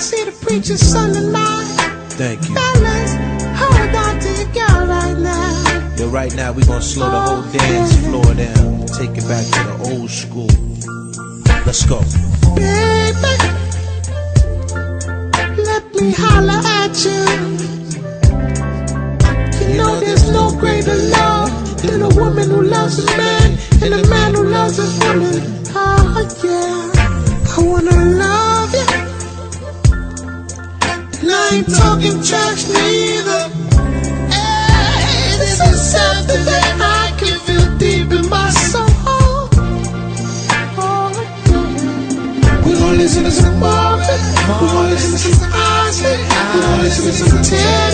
see the preacher's son tonight. Thank you. Fellas, hold on to your girl right now. Yo, right now we gonna slow the whole dance oh, floor down. Take it back to the old school. Let's go. Baby, let me holler at you. You know there's no greater love than a woman who loves a man and a man who loves a woman. Ain't talking trash neither. This is something that I can feel deep in my soul. Yeah. We gon' listen to some Marvin. We gon' listen to some Ozzy. We gon' listen to some Teddy.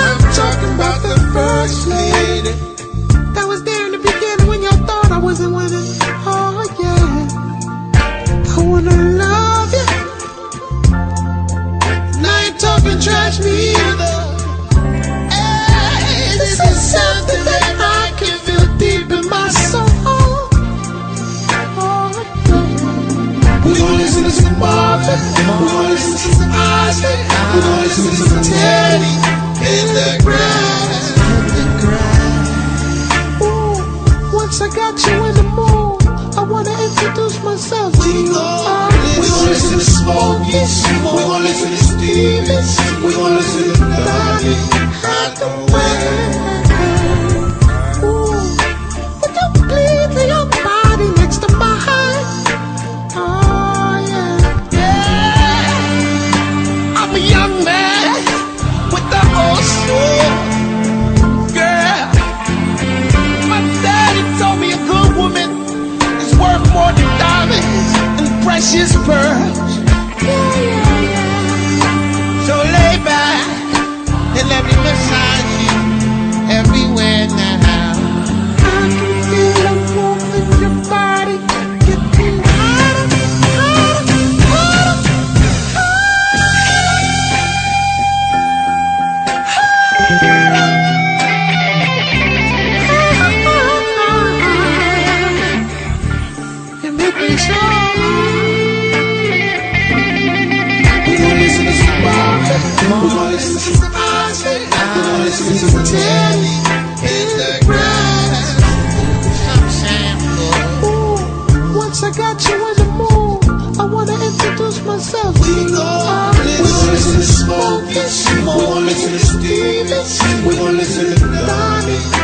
I'm talking about the first lady that was there in the beginning when y'all thought I wasn't it. Oh yeah, I wanna love you. I ain't talking trash neither. Wanna introduce myself to you. Oh, we gon' listen to Smokey. We gon' listen to Stevens. We gon' listen to Hathaway. precious pearls. So lay back and let me massage you everywhere now. I can feel the warmth in your body Sure. I got you in the mood, I wanna introduce myself. We gon' listen to smoke and smoke. We gon' listen to Steven. We gon' listen to Donnie.